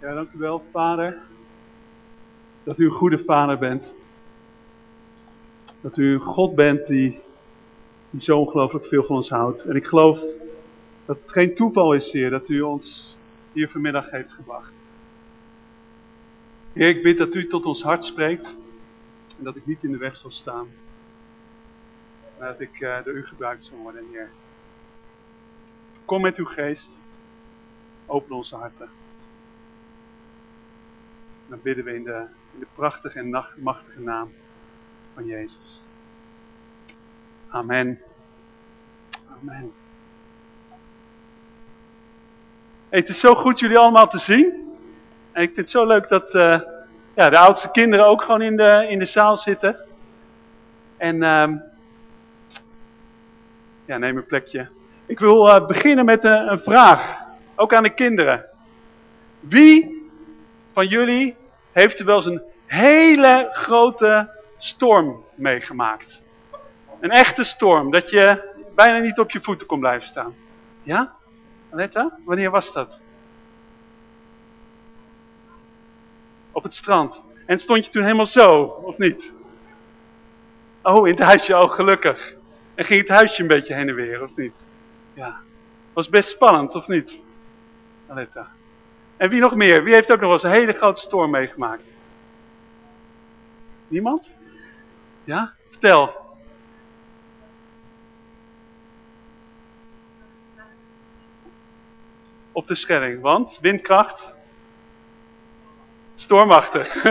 Ja, dank u wel, vader. Dat u een goede vader bent. Dat u God bent die, die zo ongelooflijk veel van ons houdt. En ik geloof dat het geen toeval is, Heer, dat u ons hier vanmiddag heeft gebracht. Heer, ik bid dat u tot ons hart spreekt. En dat ik niet in de weg zal staan. Maar dat ik uh, door u gebruikt zal worden, Heer. Kom met uw geest. Open onze harten. Dan bidden we in de, in de prachtige en machtige naam van Jezus. Amen. Amen. Het is zo goed jullie allemaal te zien. En ik vind het zo leuk dat uh, ja, de oudste kinderen ook gewoon in de, in de zaal zitten. En uh, ja, neem een plekje. Ik wil uh, beginnen met een vraag. Ook aan de kinderen. Wie van jullie heeft er wel eens een hele grote storm meegemaakt? Een echte storm, dat je bijna niet op je voeten kon blijven staan. Ja? Aletta, wanneer was dat? Op het strand. En stond je toen helemaal zo, of niet? Oh, in het huisje, oh gelukkig. En ging het huisje een beetje heen en weer, of niet? Ja. Was best spannend, of niet? Aletta. En wie nog meer? Wie heeft ook nog eens een hele grote storm meegemaakt? Niemand? Ja? Vertel. Op de Schelling, want windkracht? Stormachtig.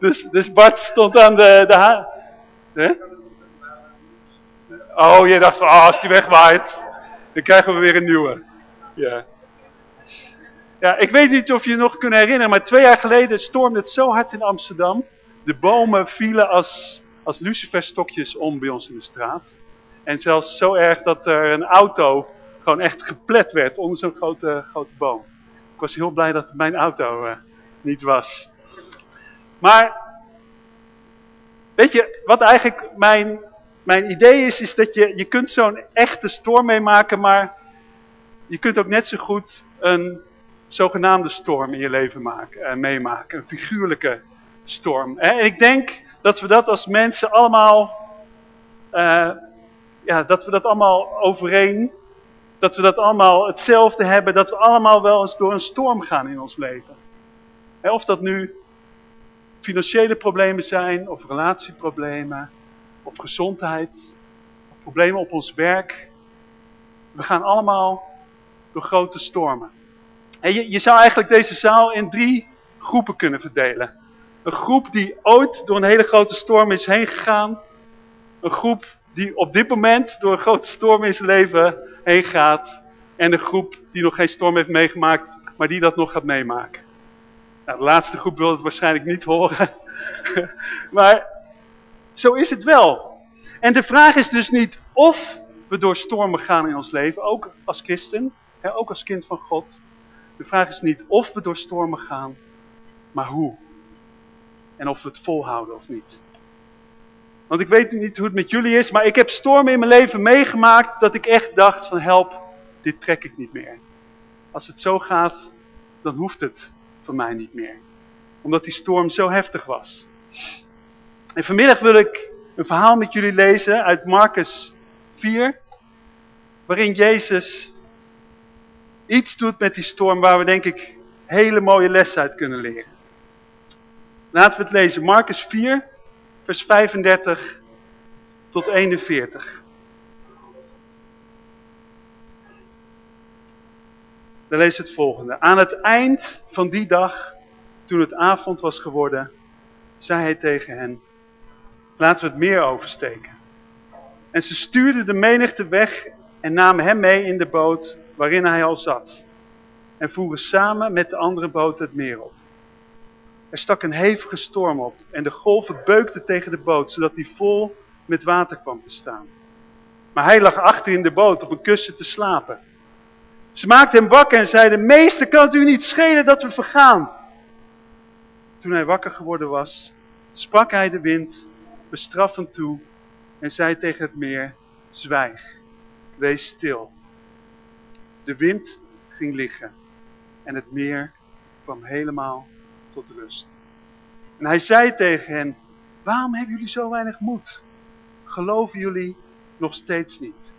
dus, dus Bart stond aan de... de Oh, je dacht van, oh, als die wegwaait, dan krijgen we weer een nieuwe. Ja. Ja, ik weet niet of je je nog kunt herinneren, maar twee jaar geleden stormde het zo hard in Amsterdam. De bomen vielen als, als luciferstokjes om bij ons in de straat. En zelfs zo erg dat er een auto gewoon echt geplet werd onder zo'n grote, grote boom. Ik was heel blij dat mijn auto uh, niet was. Maar, weet je, wat eigenlijk mijn, mijn idee is, is dat je, je kunt zo'n echte storm meemaken, maar je kunt ook net zo goed een zogenaamde storm in je leven maken, uh, meemaken. Een figuurlijke storm. En ik denk dat we dat als mensen allemaal, uh, ja, dat we dat allemaal overeen, dat we dat allemaal hetzelfde hebben, dat we allemaal wel eens door een storm gaan in ons leven. of dat nu financiële problemen zijn, of relatieproblemen, of gezondheid, problemen op ons werk. We gaan allemaal door grote stormen. En je, zou eigenlijk deze zaal in drie groepen kunnen verdelen. Een groep die ooit door een hele grote storm is heen gegaan. Een groep die op dit moment door een grote storm in zijn leven heen gaat. En een groep die nog geen storm heeft meegemaakt, maar die dat nog gaat meemaken. Nou, de laatste groep wil het waarschijnlijk niet horen. maar zo is het wel. En de vraag is dus niet of we door stormen gaan in ons leven, ook als christen, hè, ook als kind van God. De vraag is niet of we door stormen gaan, maar hoe. En of we het volhouden of niet. Want ik weet niet hoe het met jullie is, maar ik heb stormen in mijn leven meegemaakt dat ik echt dacht van help, dit trek ik niet meer. Als het zo gaat, dan hoeft het voor mij niet meer. Omdat die storm zo heftig was. En vanmiddag wil ik een verhaal met jullie lezen uit Marcus 4. Waarin Jezus iets doet met die storm waar we denk ik hele mooie lessen uit kunnen leren. Laten we het lezen. Marcus 4, vers 35 tot 41. Dan lees het volgende. Aan het eind van die dag, toen het avond was geworden, zei hij tegen hen, laten we het meer oversteken. En ze stuurden de menigte weg en namen hem mee in de boot waarin hij al zat. En voeren samen met de andere boot het meer op. Er stak een hevige storm op en de golven beukten tegen de boot, zodat hij vol met water kwam te staan. Maar hij lag achter in de boot op een kussen te slapen. Ze maakten hem wakker en zeiden, meester, kan het u niet schelen dat we vergaan? Toen hij wakker geworden was, sprak hij de wind bestraffend toe en zei tegen het meer, zwijg, wees stil. De wind ging liggen en het meer kwam helemaal tot rust. En hij zei tegen hen, waarom hebben jullie zo weinig moed? Geloven jullie nog steeds niet?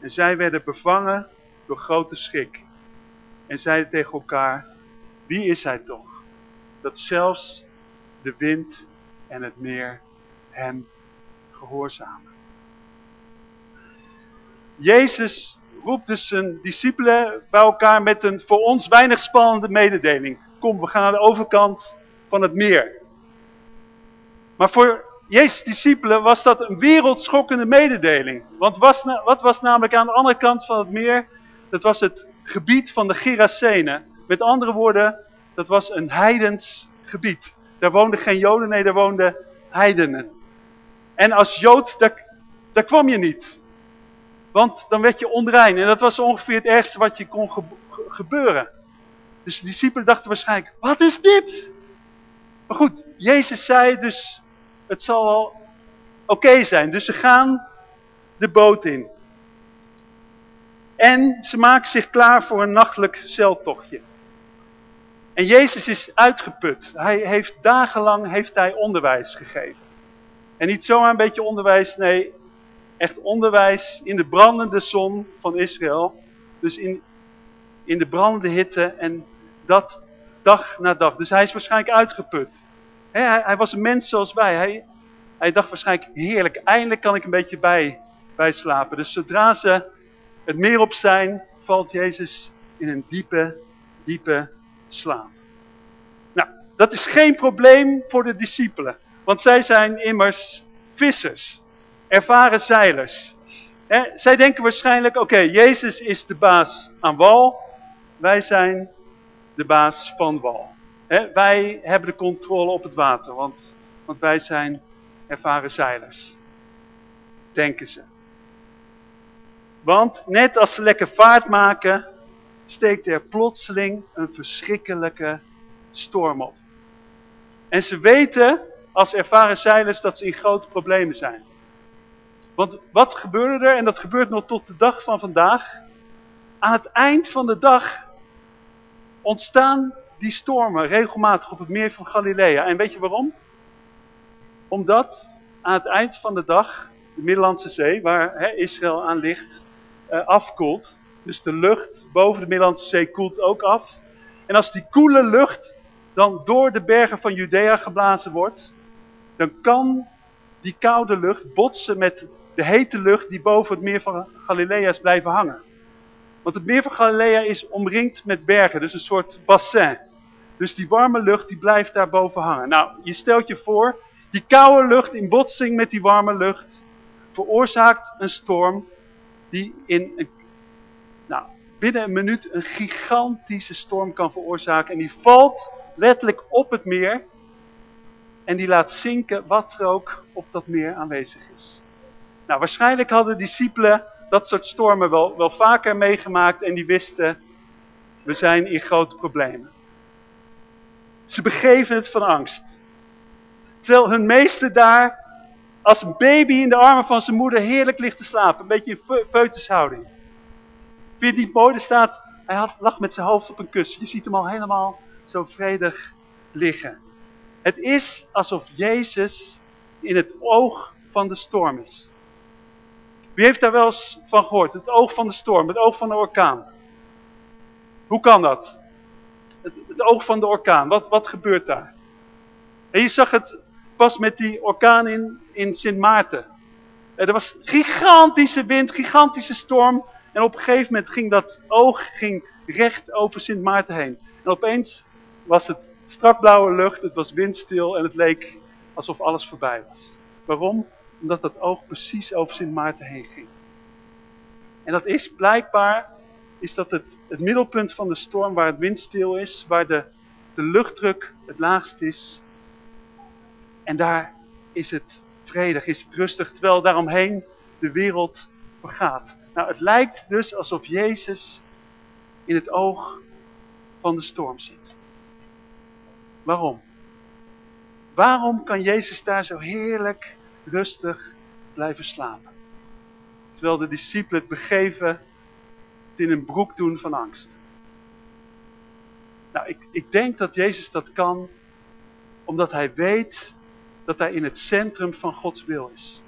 En zij werden bevangen door grote schrik. En zeiden tegen elkaar, wie is hij toch? Dat zelfs de wind en het meer hem gehoorzamen. Jezus roept dus zijn discipelen bij elkaar met een voor ons weinig spannende mededeling. Kom, we gaan naar de overkant van het meer. Maar voor Jezus' discipelen was dat een wereldschokkende mededeling. Want was, wat was namelijk aan de andere kant van het meer? Dat was het gebied van de Gerasenen. Met andere woorden, dat was een heidens gebied. Daar woonden geen Joden, nee, daar woonden heidenen. En als Jood, daar, daar kwam je niet. Want dan werd je onrein. En dat was ongeveer het ergste wat je kon gebeuren. Dus de discipelen dachten waarschijnlijk, wat is dit? Maar goed, Jezus zei dus, het zal wel oké zijn. Dus ze gaan de boot in. En ze maken zich klaar voor een nachtelijk zeiltochtje. En Jezus is uitgeput. Hij heeft dagenlang heeft hij onderwijs gegeven. En niet zomaar een beetje onderwijs, nee, echt onderwijs in de brandende zon van Israël. Dus in, in de brandende hitte en dat dag na dag. Dus hij is waarschijnlijk uitgeput. hij, hij, was een mens zoals wij. Hij, hij dacht waarschijnlijk, heerlijk, eindelijk kan ik een beetje bij, bij slapen. Dus zodra ze het meer op zijn, valt Jezus in een diepe, diepe slaap. Nou, dat is geen probleem voor de discipelen. Want zij zijn immers vissers ervaren zeilers. zij denken waarschijnlijk, oké, Jezus is de baas aan wal. Wij zijn de baas van wal. wij hebben de controle op het water, want, want wij zijn ervaren zeilers. Denken ze. Want net als ze lekker vaart maken, steekt er plotseling een verschrikkelijke storm op. En ze weten als ervaren zeilers dat ze in grote problemen zijn. Want wat gebeurde er, en dat gebeurt nog tot de dag van vandaag. Aan het eind van de dag ontstaan die stormen regelmatig op het meer van Galilea. En weet je waarom? Omdat aan het eind van de dag de Middellandse Zee, waar Israël aan ligt, uh, afkoelt. Dus de lucht boven de Middellandse Zee koelt ook af. En als die koele lucht dan door de bergen van Judea geblazen wordt, dan kan die koude lucht botsen met de hete lucht die boven het meer van Galilea is blijven hangen. Want het meer van Galilea is omringd met bergen, dus een soort bassin. Dus die warme lucht die blijft daar boven hangen. Nou, je stelt je voor, die koude lucht in botsing met die warme lucht veroorzaakt een storm die in een, nou, binnen een minuut een gigantische storm kan veroorzaken. En die valt letterlijk op het meer en die laat zinken wat er ook op dat meer aanwezig is. Nou, waarschijnlijk hadden discipelen dat soort stormen wel, wel vaker meegemaakt en die wisten, we zijn in grote problemen. Ze begeven het van angst. Terwijl hun meester daar als een baby in de armen van zijn moeder heerlijk ligt te slapen. Een beetje in feutushouding. Vind je staat, hij lag met zijn hoofd op een kussen. Je ziet hem al helemaal zo vredig liggen. Het is alsof Jezus in het oog van de storm is. Wie heeft daar wel eens van gehoord? Het oog van de storm, het oog van de orkaan. Hoe kan dat? Het, het oog van de orkaan, wat, wat gebeurt daar? En je zag het pas met die orkaan in, in Sint Maarten. Er was gigantische wind, gigantische storm. En op een gegeven moment ging dat oog ging recht over Sint Maarten heen. En opeens was het strak blauwe lucht, het was windstil en het leek alsof alles voorbij was. Waarom? Omdat dat oog precies over Sint Maarten heen ging. En dat is blijkbaar, is dat het, het middelpunt van de storm waar het windstil is, waar de, de luchtdruk het laagst is. En daar is het vredig, is het rustig, terwijl daaromheen de wereld vergaat. Nou, het lijkt dus alsof Jezus in het oog van de storm zit. Waarom? Waarom kan Jezus daar zo heerlijk rustig blijven slapen. Terwijl de discipelen het begeven het in een broek doen van angst. Nou, ik, ik denk dat Jezus dat kan omdat hij weet dat hij in het centrum van Gods wil is.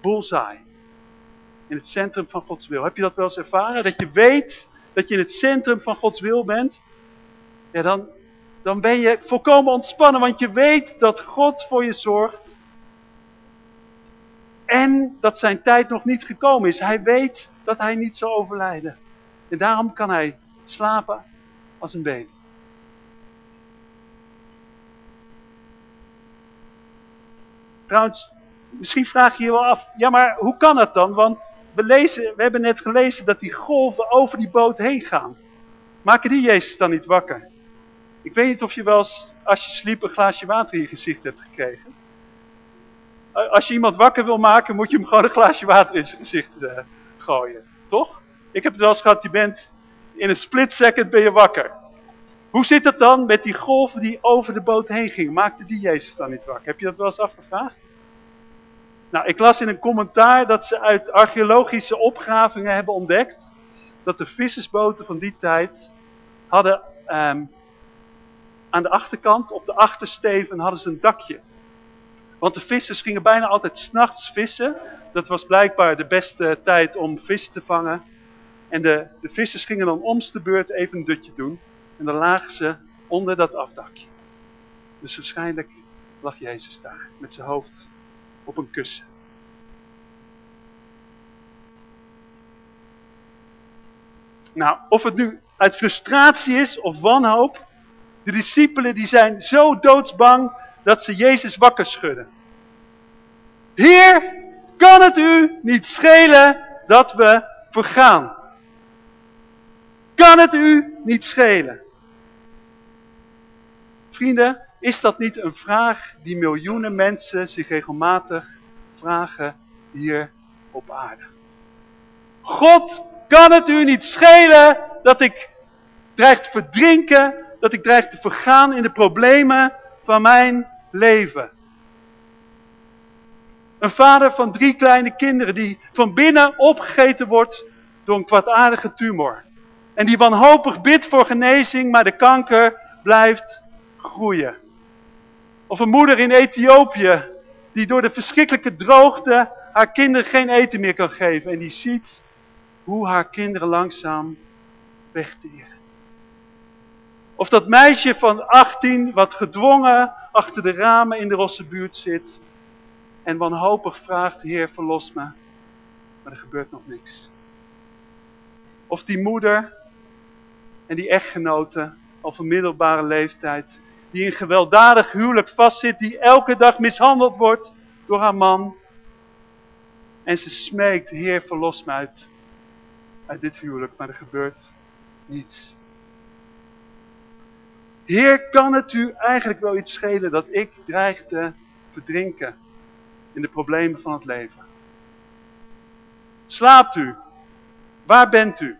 Bullseye. In het centrum van Gods wil. Heb je dat wel eens ervaren? Dat je weet dat je in het centrum van Gods wil bent? Ja, dan, dan ben je volkomen ontspannen, want je weet dat God voor je zorgt. En dat zijn tijd nog niet gekomen is. Hij weet dat hij niet zal overlijden. En daarom kan hij slapen als een baby. Trouwens, misschien vraag je je wel af, ja maar hoe kan dat dan? Want we, lezen, we hebben net gelezen dat die golven over die boot heen gaan. Maken die Jezus dan niet wakker? Ik weet niet of je wel eens, als je sliep, een glaasje water in je gezicht hebt gekregen. Als je iemand wakker wil maken, moet je hem gewoon een glaasje water in zijn gezicht uh, gooien. Toch? Ik heb het wel eens gehad, je bent in een split second ben je wakker. Hoe zit het dan met die golven die over de boot heen gingen? Maakte die Jezus dan niet wakker? Heb je dat wel eens afgevraagd? Nou, ik las in een commentaar dat ze uit archeologische opgravingen hebben ontdekt... dat de vissersboten van die tijd hadden um, aan de achterkant, op de achtersteven, hadden ze een dakje. Want de vissers gingen bijna altijd s'nachts vissen. Dat was blijkbaar de beste tijd om vis te vangen. En de, de vissers gingen dan om de beurt even een dutje doen. En dan lagen ze onder dat afdakje. Dus waarschijnlijk lag Jezus daar met zijn hoofd op een kussen. Nou, of het nu uit frustratie is of wanhoop. De discipelen die zijn zo doodsbang dat ze Jezus wakker schudden. Heer, kan het u niet schelen dat we vergaan? Kan het u niet schelen? Vrienden, is dat niet een vraag die miljoenen mensen zich regelmatig vragen hier op aarde? God, kan het u niet schelen dat ik dreig te verdrinken, dat ik dreig te vergaan in de problemen van mijn leven? Een vader van drie kleine kinderen die van binnen opgegeten wordt door een kwaadaardige tumor. En die wanhopig bidt voor genezing, maar de kanker blijft groeien. Of een moeder in Ethiopië die door de verschrikkelijke droogte haar kinderen geen eten meer kan geven. En die ziet hoe haar kinderen langzaam wegdieren. Of dat meisje van 18 wat gedwongen achter de ramen in de rosse buurt zit. En wanhopig vraagt, Heer verlos me. Maar er gebeurt nog niks. Of die moeder en die echtgenote al van middelbare leeftijd die in gewelddadig huwelijk vastzit, die elke dag mishandeld wordt door haar man. En ze smeekt, Heer verlos mij uit, uit dit huwelijk, maar er gebeurt niets. Heer, kan het u eigenlijk wel iets schelen dat ik dreig te verdrinken in de problemen van het leven? Slaapt u? Waar bent u?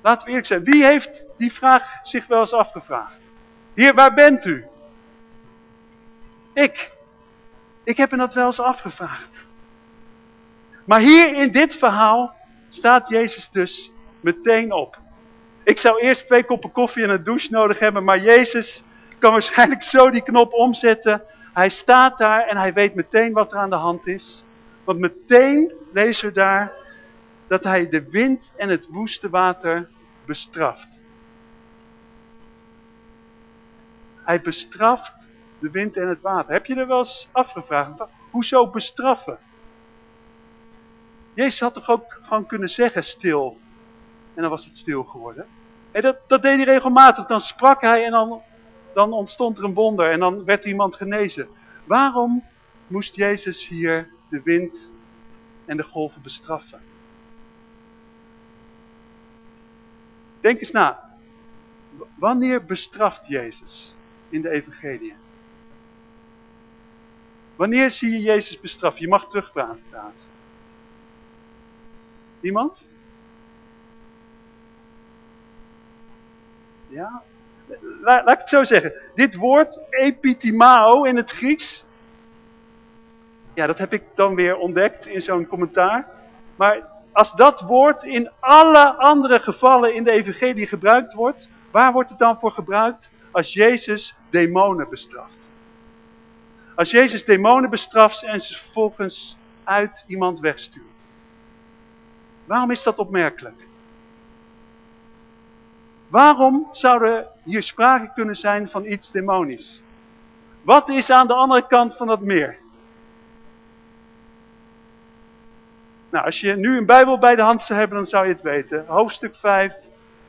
Laten we eerlijk zijn, wie heeft die vraag zich wel eens afgevraagd? Heer, waar bent u? Ik. Ik heb me dat wel eens afgevraagd. Maar hier in dit verhaal staat Jezus dus meteen op. Ik zou eerst twee koppen koffie en een douche nodig hebben, maar Jezus kan waarschijnlijk zo die knop omzetten. Hij staat daar en hij weet meteen wat er aan de hand is. Want meteen lezen we daar dat hij de wind en het woeste water bestraft. Hij bestraft de wind en het water. Heb je er wel eens afgevraagd? Hoezo bestraffen? Jezus had toch ook gewoon kunnen zeggen stil. En dan was het stil geworden. En dat, dat deed hij regelmatig. Dan sprak hij en dan, dan ontstond er een wonder. En dan werd iemand genezen. Waarom moest Jezus hier de wind en de golven bestraffen? Denk eens na. Wanneer bestraft Jezus? in de evangelie. Wanneer zie je Jezus bestraffen? Je mag terugpraten. Iemand? Ja? Laat, ik het zo zeggen. Dit woord epitimao in het Grieks. Ja, dat heb ik dan weer ontdekt in zo'n commentaar. Maar als dat woord in alle andere gevallen in de evangelie gebruikt wordt, waar wordt het dan voor gebruikt? Als Jezus demonen bestraft. Als Jezus demonen bestraft en ze vervolgens uit iemand wegstuurt. Waarom is dat opmerkelijk? Waarom zou er hier sprake kunnen zijn van iets demonisch? Wat is aan de andere kant van dat meer? Nou, als je nu een Bijbel bij de hand zou hebben, dan zou je het weten. Hoofdstuk 5,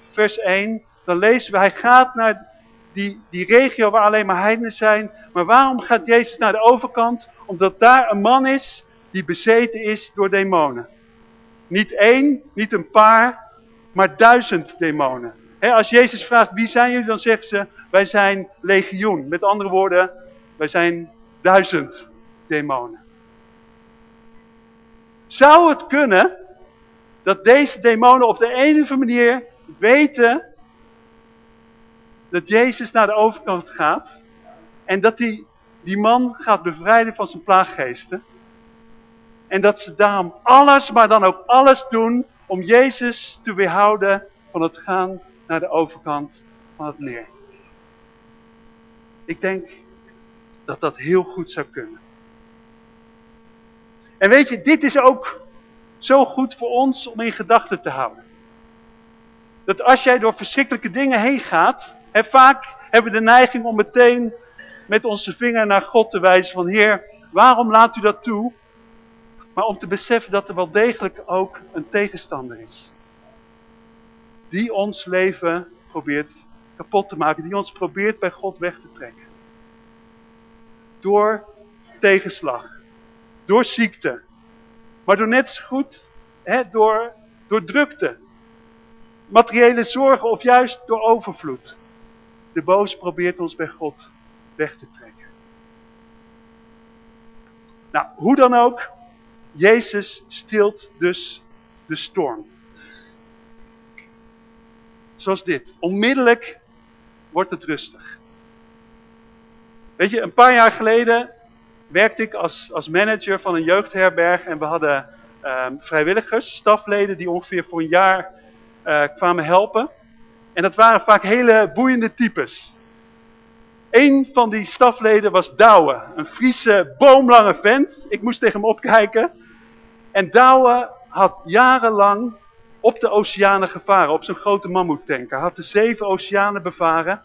vers 1. Dan lezen we, hij gaat naar die, die regio waar alleen maar heidenen zijn. Maar waarom gaat Jezus naar de overkant? Omdat daar een man is die bezeten is door demonen. Niet één, niet een paar, maar duizend demonen. Als Jezus vraagt, wie zijn jullie? Dan zeggen ze, wij zijn legioen. Met andere woorden, wij zijn duizend demonen. Zou het kunnen dat deze demonen op de ene manier weten dat Jezus naar de overkant gaat en dat hij die man gaat bevrijden van zijn plaaggeesten en dat ze daarom alles, maar dan ook alles doen om Jezus te weerhouden van het gaan naar de overkant van het meer. Ik denk dat dat heel goed zou kunnen. En weet je, dit is ook zo goed voor ons om in gedachten te houden. Dat als jij door verschrikkelijke dingen heen gaat, en vaak hebben we de neiging om meteen met onze vinger naar God te wijzen van Heer, waarom laat u dat toe? Maar om te beseffen dat er wel degelijk ook een tegenstander is. Die ons leven probeert kapot te maken, die ons probeert bij God weg te trekken. Door tegenslag door ziekte. Maar door net zo goed, hè, door, door drukte. Materiële zorgen of juist door overvloed. De boos probeert ons bij God weg te trekken. Nou, hoe dan ook, Jezus stilt dus de storm. Zoals dit. Onmiddellijk wordt het rustig. Weet je, een paar jaar geleden werkte ik als, als manager van een jeugdherberg en we hadden um, vrijwilligers, stafleden die ongeveer voor een jaar uh, kwamen helpen. En dat waren vaak hele boeiende types. Een van die stafleden was Douwe, een Friese boomlange vent. Ik moest tegen hem opkijken. En Douwe had jarenlang op de oceanen gevaren, op zo'n grote mammoetanker. Had de zeven oceanen bevaren.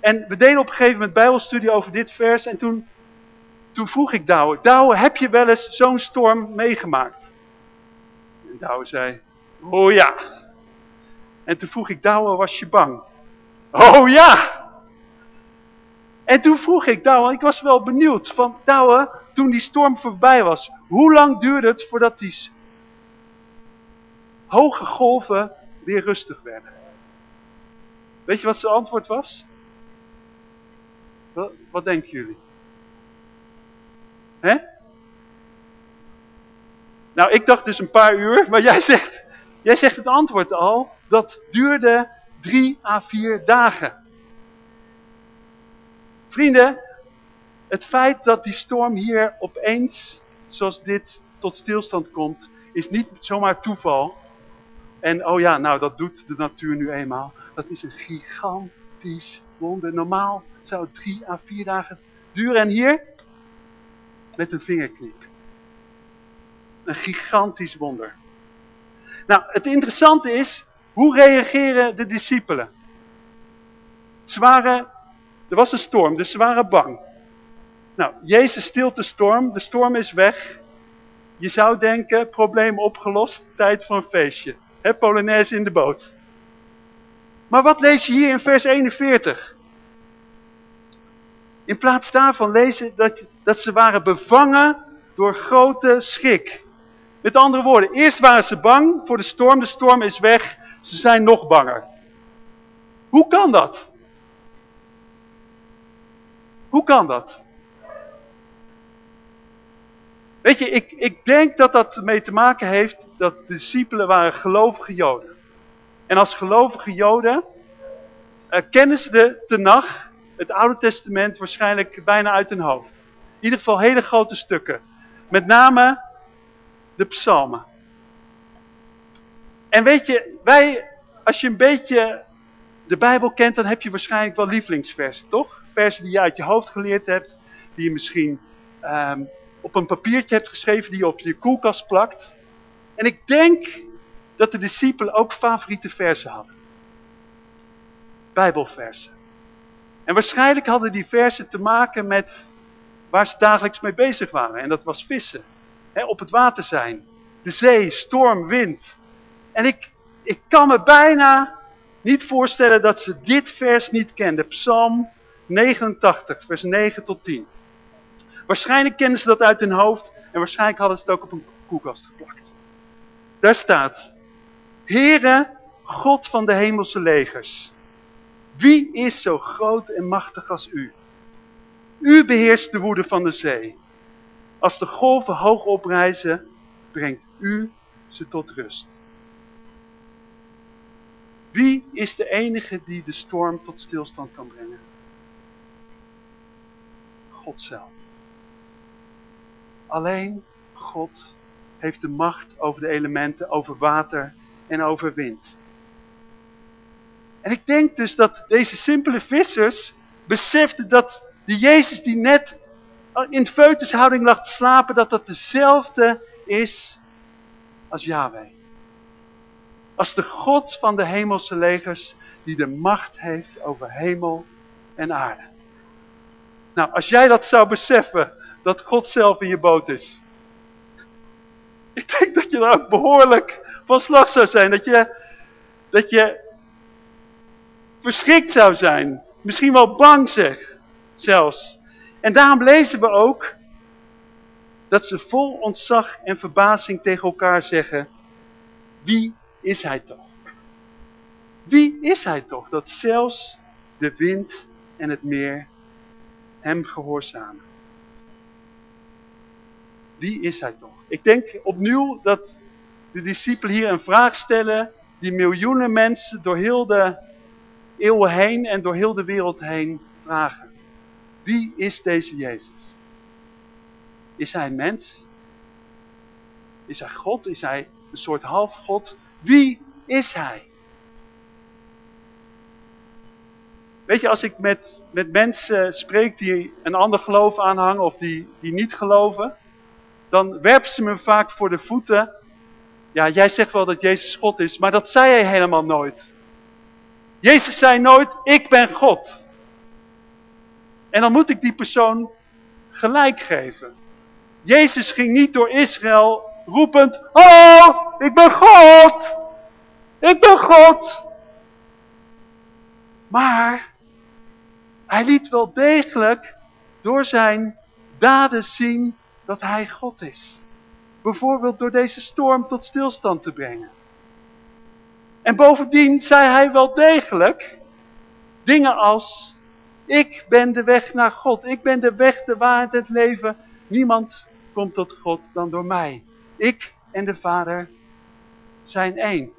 En we deden op een gegeven moment bijbelstudie over dit vers en toen toen vroeg ik Douwe, Douwe, heb je wel eens zo'n storm meegemaakt? En Douwe zei, oh ja. En toen vroeg ik Douwe, was je bang? Oh ja! En toen vroeg ik Douwe, ik was wel benieuwd, van Douwe, toen die storm voorbij was, hoe lang duurde het voordat die hoge golven weer rustig werden? Weet je wat zijn antwoord was? Wat, denken jullie? Hè? Nou, ik dacht dus een paar uur, maar jij zegt, jij zegt het antwoord al. Dat duurde drie à vier dagen. Vrienden, het feit dat die storm hier opeens, zoals dit, tot stilstand komt, is niet zomaar toeval. En oh ja, nou dat doet de natuur nu eenmaal. Dat is een gigantisch wonder. Normaal zou het drie à vier dagen duren. En hier, met een vingerknip. Een gigantisch wonder. Nou, het interessante is, hoe reageren de discipelen? Ze waren, er was een storm, dus ze waren bang. Nou, Jezus stilt de storm, de storm is weg. Je zou denken, probleem opgelost, tijd voor een feestje. He, Polonaise in de boot. Maar wat lees je hier in vers 41? In plaats daarvan lezen dat, dat ze waren bevangen door grote schrik. Met andere woorden, eerst waren ze bang voor de storm, de storm is weg, ze zijn nog banger. Hoe kan dat? Hoe kan dat? Weet je, ik, ik denk dat dat mee te maken heeft dat de discipelen waren gelovige joden. En als gelovige joden uh, kennen ze de tenag het Oude Testament waarschijnlijk bijna uit hun hoofd. In ieder geval hele grote stukken. Met name de psalmen. En weet je, wij, als je een beetje de Bijbel kent, dan heb je waarschijnlijk wel lievelingsversen, toch? Versen die je uit je hoofd geleerd hebt, die je misschien ehm, op een papiertje hebt geschreven, die je op je koelkast plakt. En ik denk dat de discipelen ook favoriete versen hadden. Bijbelversen. En waarschijnlijk hadden die versen te maken met waar ze dagelijks mee bezig waren. En dat was vissen. op het water zijn. De zee, storm, wind. En ik, ik kan me bijna niet voorstellen dat ze dit vers niet kenden. Psalm 89, vers 9 tot 10. Waarschijnlijk kenden ze dat uit hun hoofd. En waarschijnlijk hadden ze het ook op een koelkast geplakt. Daar staat. Heere, God van de hemelse legers. Wie is zo groot en machtig als u? U beheerst de woede van de zee. Als de golven hoog oprijzen, brengt u ze tot rust. Wie is de enige die de storm tot stilstand kan brengen? God zelf. Alleen God heeft de macht over de elementen, over water en over wind. En ik denk dus dat deze simpele vissers beseften dat die Jezus die net in feutushouding lag te slapen, dat dat dezelfde is als Yahweh. Als de God van de hemelse legers die de macht heeft over hemel en aarde. Nou, als jij dat zou beseffen, dat God zelf in je boot is. Ik denk dat je er ook behoorlijk van slag zou zijn. Dat je, dat je verschrikt zou zijn. Misschien wel bang zeg, zelfs. En daarom lezen we ook dat ze vol ontzag en verbazing tegen elkaar zeggen, wie is hij toch? Wie is hij toch dat zelfs de wind en het meer hem gehoorzamen? Wie is hij toch? Ik denk opnieuw dat de discipelen hier een vraag stellen die miljoenen mensen door heel de eeuwen heen en door heel de wereld heen vragen. Wie is deze Jezus? Is hij mens? Is hij God? Is hij een soort halfgod? Wie is hij? Weet je, als ik met, met mensen spreek die een ander geloof aanhangen of die, die niet geloven, dan werpen ze me vaak voor de voeten. Ja, jij zegt wel dat Jezus God is, maar dat zei hij helemaal nooit. Jezus zei nooit, ik ben God. En dan moet ik die persoon gelijk geven. Jezus ging niet door Israël roepend, oh, ik ben God. Ik ben God. Maar hij liet wel degelijk door zijn daden zien dat hij God is. Bijvoorbeeld door deze storm tot stilstand te brengen. En bovendien zei hij wel degelijk dingen als, ik ben de weg naar God. Ik ben de weg, de waarheid, het leven. Niemand komt tot God dan door mij. Ik en de Vader zijn één.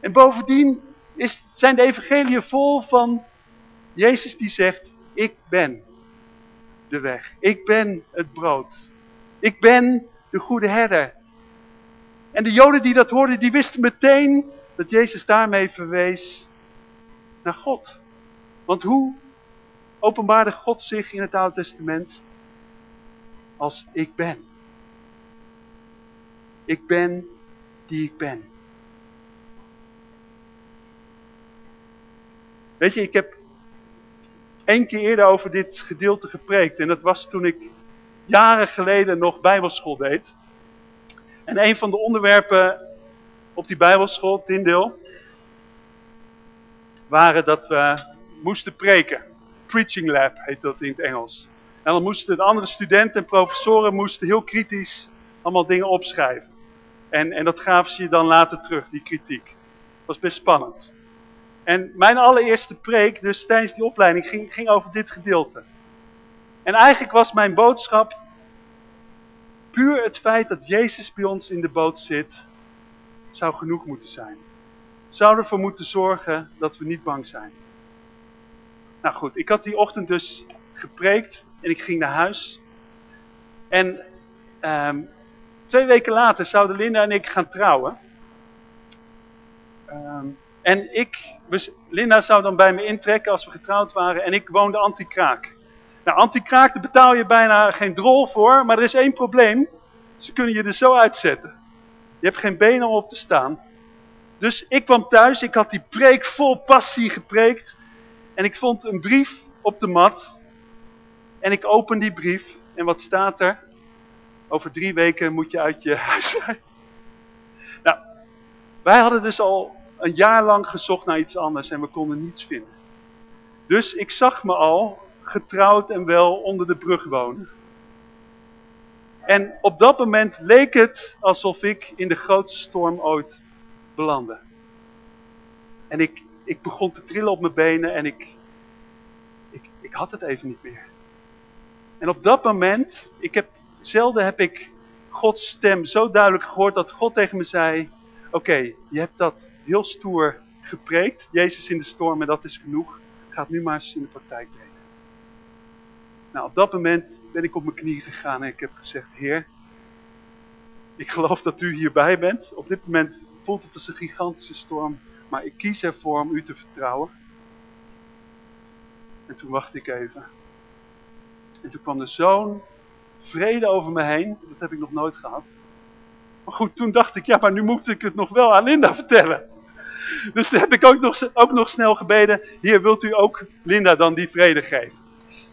En bovendien is, zijn de evangeliën vol van Jezus die zegt, ik ben de weg. Ik ben het brood. Ik ben de goede herder. En de joden die dat hoorden, die wisten meteen dat Jezus daarmee verwees naar God. Want hoe openbaarde God zich in het Oude Testament? Als ik ben. Ik ben die ik ben. Weet je, ik heb één keer eerder over dit gedeelte gepreekt. En dat was toen ik jaren geleden nog bijbelschool deed. En een van de onderwerpen op die bijbelschool, Tindeel, waren dat we moesten preken. Preaching lab heet dat in het Engels. En dan moesten de andere studenten en professoren moesten heel kritisch allemaal dingen opschrijven. En, en dat gaven ze je dan later terug, die kritiek. Was best spannend. En mijn allereerste preek, dus tijdens die opleiding, ging, ging over dit gedeelte. En eigenlijk was mijn boodschap puur het feit dat Jezus bij ons in de boot zit, zou genoeg moeten zijn. Zou ervoor moeten zorgen dat we niet bang zijn. Nou goed, ik had die ochtend dus gepreekt en ik ging naar huis. En um, twee weken later zouden Linda en ik gaan trouwen. Ehm, en ik, Linda zou dan bij me intrekken als we getrouwd waren en ik woonde anti-kraak. Nou, anti-kraak, daar betaal je bijna geen drol voor, maar er is één probleem. Ze kunnen je er zo uitzetten. Je hebt geen benen om op te staan. Dus ik kwam thuis, ik had die preek vol passie gepreekt. En ik vond een brief op de mat. En ik open die brief. En wat staat er? Over drie weken moet je uit je huis zijn. Nou, wij hadden dus al een jaar lang gezocht naar iets anders en we konden niets vinden. Dus ik zag me al getrouwd en wel onder de brug wonen. En op dat moment leek het alsof ik in de grootste storm ooit belandde. En ik, ik begon te trillen op mijn benen en ik, ik, ik had het even niet meer. En op dat moment, ik heb, zelden heb ik Gods stem zo duidelijk gehoord dat God tegen me zei, oké, je hebt dat heel stoer gepreekt, Jezus in de storm en dat is genoeg, ga nu maar eens in de praktijk brengen. Nou, op dat moment ben ik op mijn knieën gegaan en ik heb gezegd, Heer, ik geloof dat u hierbij bent. Op dit moment voelt het als een gigantische storm, maar ik kies ervoor om u te vertrouwen. En toen wacht ik even. En toen kwam er zo'n vrede over me heen, dat heb ik nog nooit gehad. Maar goed, toen dacht ik, ja, maar nu moet ik het nog wel aan Linda vertellen. Dus toen heb ik ook nog, ook nog snel gebeden, hier wilt u ook Linda dan die vrede geven.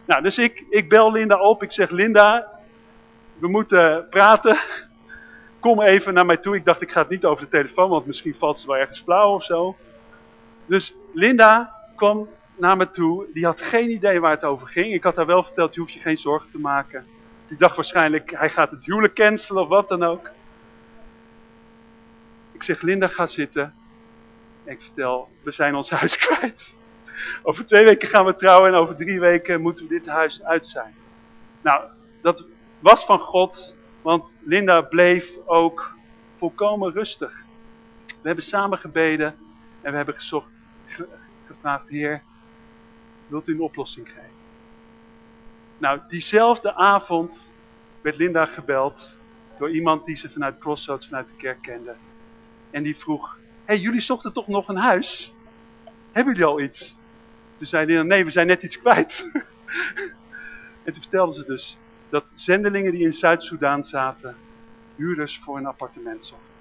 Nou, dus ik, ik bel Linda op. Ik zeg, Linda, we moeten praten. Kom even naar mij toe. Ik dacht, ik ga het niet over de telefoon, want misschien valt ze wel ergens flauw of zo. Dus Linda kwam naar me toe. Die had geen idee waar het over ging. Ik had haar wel verteld, je hoeft je geen zorgen te maken. Die dacht waarschijnlijk, hij gaat het huwelijk cancelen of wat dan ook. Ik zeg, Linda, ga zitten. En ik vertel, we zijn ons huis kwijt. Over twee weken gaan we trouwen en over drie weken moeten we dit huis uit zijn. Nou, dat was van God, want Linda bleef ook volkomen rustig. We hebben samen gebeden en we hebben gezocht, gevraagd, Heer, wilt u een oplossing geven? Nou, diezelfde avond werd Linda gebeld door iemand die ze vanuit Crossroads, vanuit de kerk kende. En die vroeg, hey, jullie zochten toch nog een huis? Hebben jullie al iets? Toen zei hij, nee, we zijn net iets kwijt. en toen vertelden ze dus dat zendelingen die in Zuid-Soedan zaten, huurders voor een appartement zochten.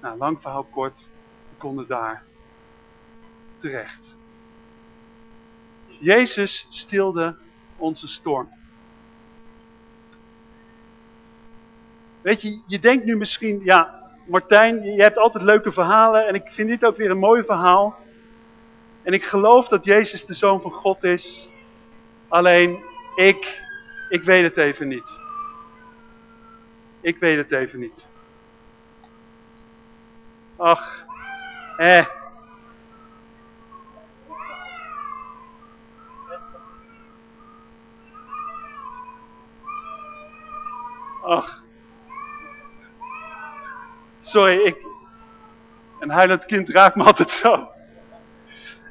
Nou, lang verhaal kort, we konden daar terecht. Jezus stilde onze storm. Weet je, je denkt nu misschien, ja, Martijn, je hebt altijd leuke verhalen en ik vind dit ook weer een mooi verhaal. En ik geloof dat Jezus de Zoon van God is. Alleen, ik, ik weet het even niet. Ik weet het even niet. Ach, eh. Ach. Sorry, ik... Een huilend kind raakt me altijd zo.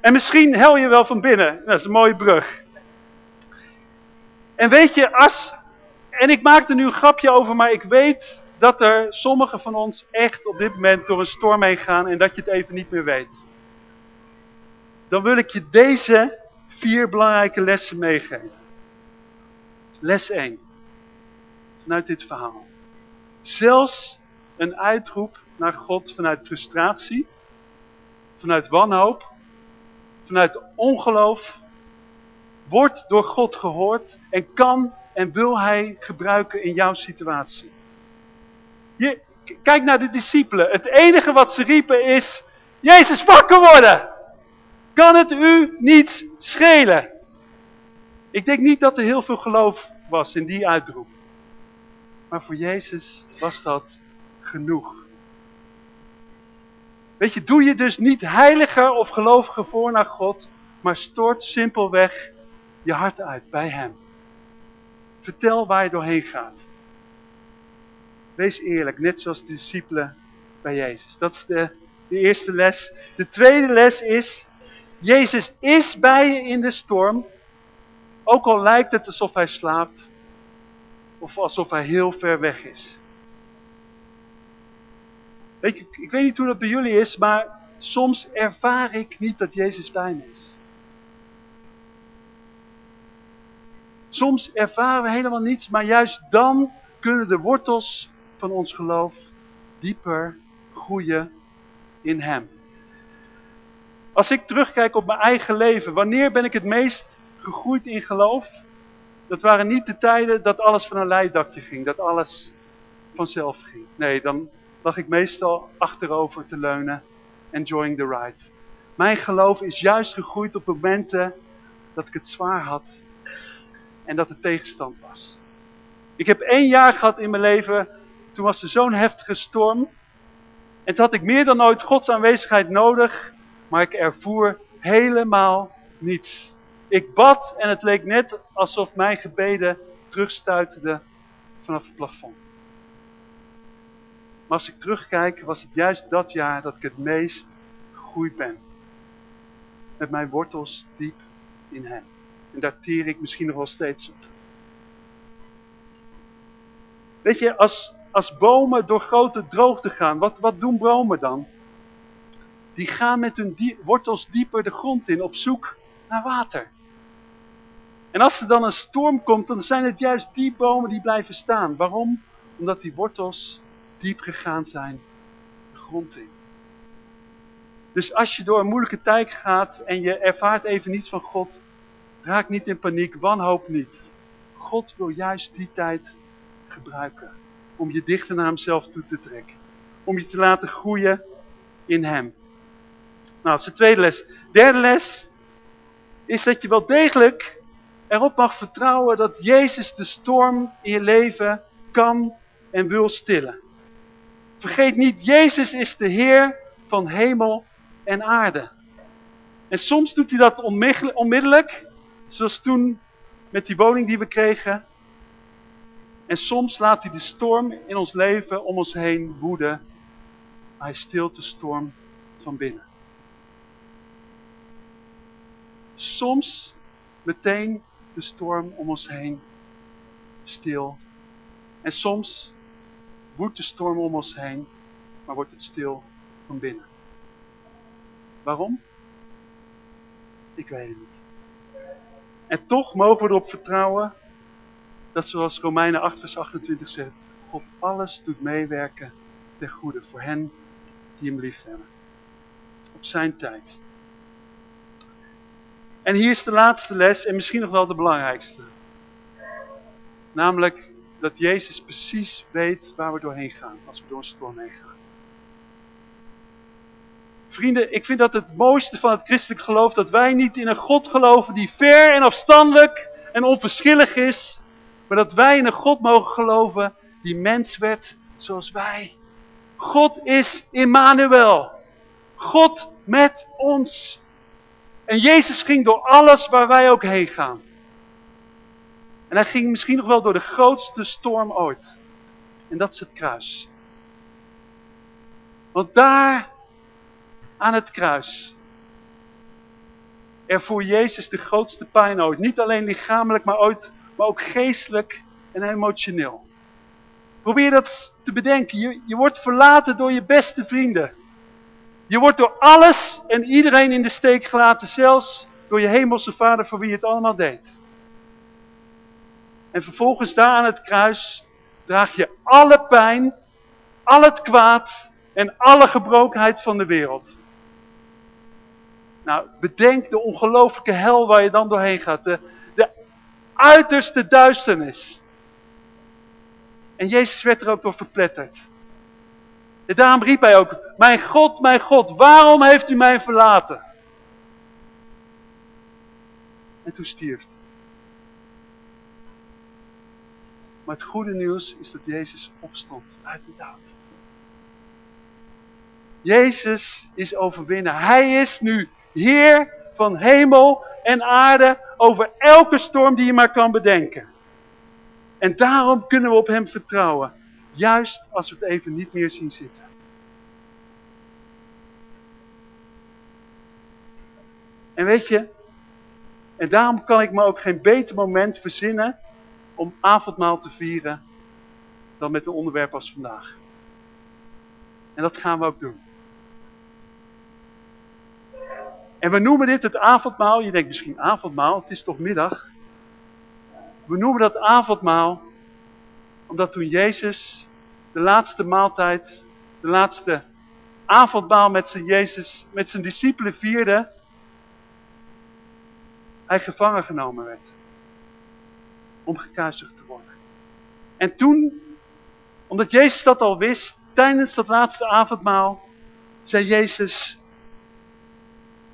En misschien hel je wel van binnen. Dat is een mooie brug. En weet je, als... En ik maak er nu een grapje over, maar ik weet dat er sommigen van ons echt op dit moment door een storm heen gaan en dat je het even niet meer weet. Dan wil ik je deze vier belangrijke lessen meegeven. Les 1. Vanuit dit verhaal. Zelfs een uitroep naar God vanuit frustratie, vanuit wanhoop, vanuit ongeloof wordt door God gehoord en kan en wil hij gebruiken in jouw situatie. Je, kijk naar de discipelen. Het enige wat ze riepen is, Jezus wakker worden! Kan het u niet schelen? Ik denk niet dat er heel veel geloof was in die uitroep. Maar voor Jezus was dat genoeg. Weet je, doe je dus niet heiliger of geloviger voor naar God, maar stort simpelweg je hart uit bij hem. Vertel waar je doorheen gaat. Wees eerlijk, net zoals de discipelen bij Jezus. Dat is de, de eerste les. De tweede les is, Jezus is bij je in de storm, ook al lijkt het alsof hij slaapt, of alsof hij heel ver weg is. Ik weet niet hoe dat bij jullie is, maar soms ervaar ik niet dat Jezus bij me is. Soms ervaren we helemaal niets, maar juist dan kunnen de wortels van ons geloof dieper groeien in Hem. Als ik terugkijk op mijn eigen leven, wanneer ben ik het meest gegroeid in geloof? Dat waren niet de tijden dat alles van een leidakje ging, dat alles vanzelf ging. Nee, dan lag ik meestal achterover te leunen, enjoying the ride. Mijn geloof is juist gegroeid op momenten dat ik het zwaar had en dat er tegenstand was. Ik heb één jaar gehad in mijn leven, toen was er zo'n heftige storm. En toen had ik meer dan ooit Gods aanwezigheid nodig, maar ik ervoer helemaal niets. Ik bad en het leek net alsof mijn gebeden terugstuiterden vanaf het plafond. Maar als ik terugkijk, was het juist dat jaar dat ik het meest gegroeid ben. Met mijn wortels diep in hem. En daar tier ik misschien nog wel steeds op. Weet je, als, als bomen door grote droogte gaan, wat, wat doen bomen dan? Die gaan met hun wortels dieper de grond in op zoek naar water. En als er dan een storm komt, dan zijn het juist die bomen die blijven staan. Waarom? Omdat die wortels diep gegaan zijn de grond in. Dus als je door een moeilijke tijd gaat en je ervaart even niets van God, raak niet in paniek, wanhoop niet. God wil juist die tijd gebruiken om je dichter naar hemzelf toe te trekken. Om je te laten groeien in hem. Nou, dat is de tweede les. Derde les is dat je wel degelijk erop mag vertrouwen dat Jezus de storm in je leven kan en wil stillen. Vergeet niet, Jezus is de Heer van hemel en aarde. En soms doet hij dat onmiddellijk, zoals toen met die woning die we kregen. En soms laat hij de storm in ons leven om ons heen woeden. Maar hij stilt de storm van binnen. Soms meteen de storm om ons heen stil. En soms woedt de storm om ons heen, maar wordt het stil van binnen. Waarom? Ik weet het niet. En toch mogen we erop vertrouwen dat zoals Romeinen 8 vers 28 zegt, God alles doet meewerken ten goede voor hen die hem lief hebben. Op zijn tijd. En hier is de laatste les en misschien nog wel de belangrijkste. Namelijk dat Jezus precies weet waar we doorheen gaan als we door een storm heen gaan. Vrienden, ik vind dat het mooiste van het christelijk geloof dat wij niet in een God geloven die ver en afstandelijk en onverschillig is, maar dat wij in een God mogen geloven die mens werd zoals wij. God is Immanuel. God met ons. En Jezus ging door alles waar wij ook heen gaan. En hij ging misschien nog wel door de grootste storm ooit. En dat is het kruis. Want daar aan het kruis ervoer Jezus de grootste pijn ooit. Niet alleen lichamelijk, maar, maar ook geestelijk en emotioneel. Probeer dat te bedenken. Je, je wordt verlaten door je beste vrienden. Je wordt door alles en iedereen in de steek gelaten, zelfs door je hemelse vader voor wie je het allemaal deed. En vervolgens daar aan het kruis draag je alle pijn, al het kwaad en alle gebrokenheid van de wereld. Nou, bedenk de ongelooflijke hel waar je dan doorheen gaat. De, de uiterste duisternis. En Jezus werd er ook door verpletterd. En daarom riep hij ook, mijn God, mijn God, waarom heeft u mij verlaten? En toen stierf hij. Maar het goede nieuws is dat Jezus opstond uit de dood. Jezus is overwinnaar. Hij is nu Heer van hemel en aarde over elke storm die je maar kan bedenken. En daarom kunnen we op hem vertrouwen. Juist als we het even niet meer zien zitten. En weet je, en daarom kan ik me ook geen beter moment verzinnen om avondmaal te vieren dan met een onderwerp als vandaag. En dat gaan we ook doen. En we noemen dit het avondmaal. Je denkt misschien avondmaal, het is toch middag? We noemen dat avondmaal omdat toen Jezus de laatste maaltijd, de laatste avondmaal met zijn Jezus, met zijn discipelen vierde, hij gevangen genomen werd. Om gekruisigd te worden. En toen, omdat Jezus dat al wist, tijdens dat laatste avondmaal, zei Jezus,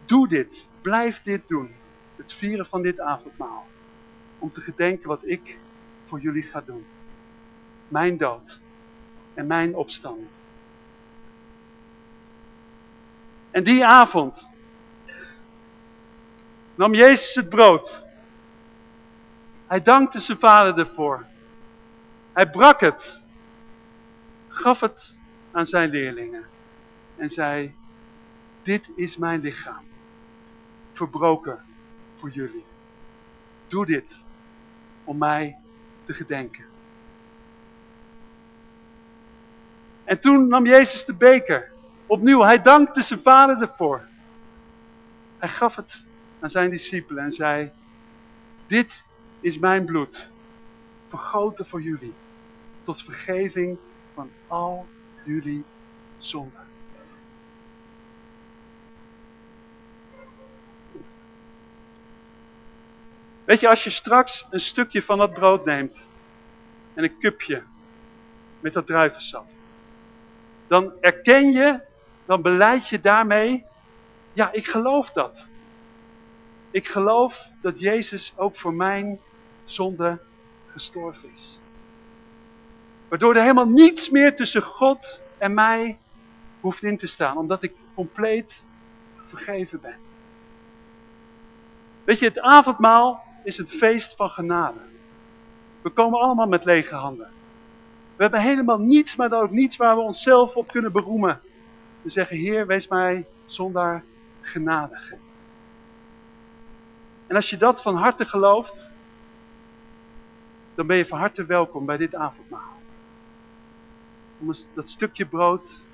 doe dit, blijf dit doen. Het vieren van dit avondmaal. Om te gedenken wat ik voor jullie ga doen. Mijn dood en mijn opstanding. En die avond nam Jezus het brood. Hij dankte zijn vader ervoor. Hij brak het. Gaf het aan zijn leerlingen. En zei, dit is mijn lichaam. Verbroken voor jullie. Doe dit om mij te gedenken. En toen nam Jezus de beker. Opnieuw, hij dankte zijn vader ervoor. Hij gaf het aan zijn discipelen en zei, dit is mijn bloed, vergoten voor jullie, tot vergeving van al jullie zonden. Weet je, als je straks een stukje van dat brood neemt en een cupje met dat druivensap, dan erken je, dan beleid je daarmee, ja, ik geloof dat. Ik geloof dat Jezus ook voor mijn zonde gestorven is. Waardoor er helemaal niets meer tussen God en mij hoeft in te staan. Omdat ik compleet vergeven ben. Weet je, het avondmaal is het feest van genade. We komen allemaal met lege handen. We hebben helemaal niets, maar dan ook niets waar we onszelf op kunnen beroemen. We zeggen, Heer, wees mij zonder genadig. En als je dat van harte gelooft, dan ben je van harte welkom bij dit avondmaal. Om dat stukje brood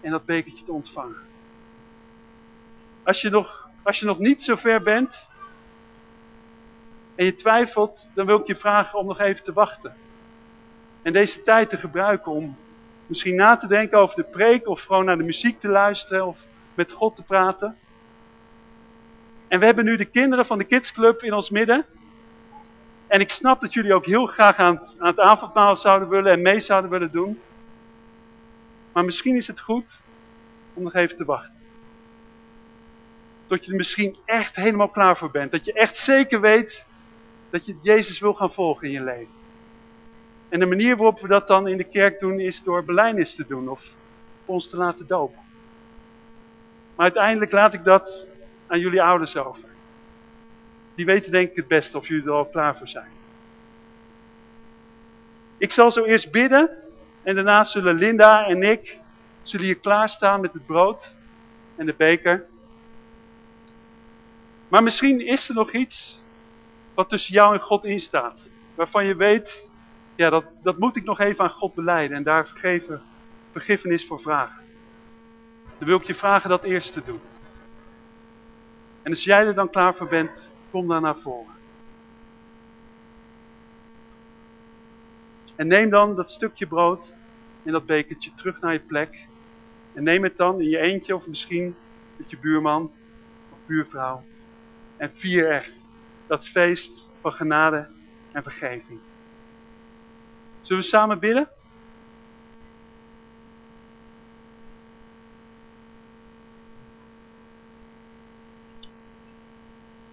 en dat bekertje te ontvangen. Als je nog, als je nog niet zo ver bent en je twijfelt, dan wil ik je vragen om nog even te wachten. En deze tijd te gebruiken om misschien na te denken over de preek of gewoon naar de muziek te luisteren of met God te praten. En we hebben nu de kinderen van de kidsclub in ons midden. En ik snap dat jullie ook heel graag aan het, aan het avondmaal zouden willen en mee zouden willen doen. Maar misschien is het goed om nog even te wachten. Tot je er misschien echt helemaal klaar voor bent. Dat je echt zeker weet dat je Jezus wil gaan volgen in je leven. En de manier waarop we dat dan in de kerk doen is door belijdenis te doen of ons te laten dopen. Maar uiteindelijk laat ik dat aan jullie ouders over. Die weten denk ik het beste of jullie er al klaar voor zijn. Ik zal zo eerst bidden en daarna zullen Linda en ik zullen hier klaarstaan met het brood en de beker. Maar misschien is er nog iets wat tussen jou en God instaat. Waarvan je weet, ja dat, dat moet ik nog even aan God beleiden en daar vergeven, vergiffenis voor vragen. Dan wil ik je vragen dat eerst te doen. En als jij er dan klaar voor bent, kom dan naar voren. En neem dan dat stukje brood en dat bekertje terug naar je plek. En neem het dan in je eentje of misschien met je buurman of buurvrouw. En vier echt dat feest van genade en vergeving. Zullen we samen bidden?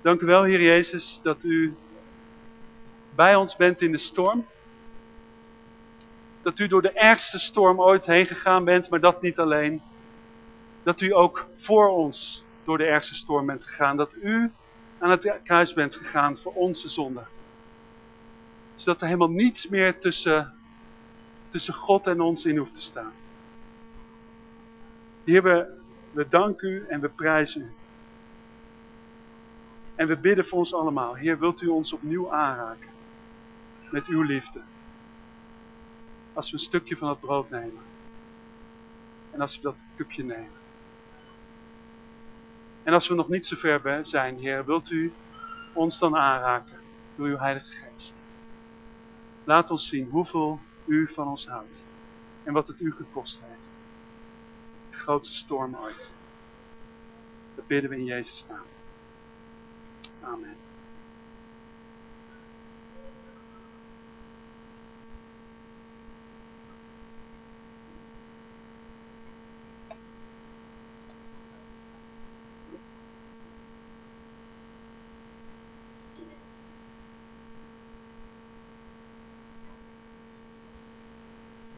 Dank u wel, Heer Jezus, dat u bij ons bent in de storm. Dat u door de ergste storm ooit heen gegaan bent, maar dat niet alleen. Dat u ook voor ons door de ergste storm bent gegaan. Dat u aan het kruis bent gegaan voor onze zonde. Zodat er helemaal niets meer tussen, tussen God en ons in hoeft te staan. Heer, we, we danken u en we prijzen u. En we bidden voor ons allemaal. Heer, wilt u ons opnieuw aanraken. Met uw liefde. Als we een stukje van het brood nemen. En als we dat cupje nemen. En als we nog niet zo ver zijn, Heer, wilt u ons dan aanraken door uw Heilige Geest. Laat ons zien hoeveel u van ons houdt en wat het u gekost heeft. De grootste storm ooit. Dat bidden we in Jezus' naam. Amen.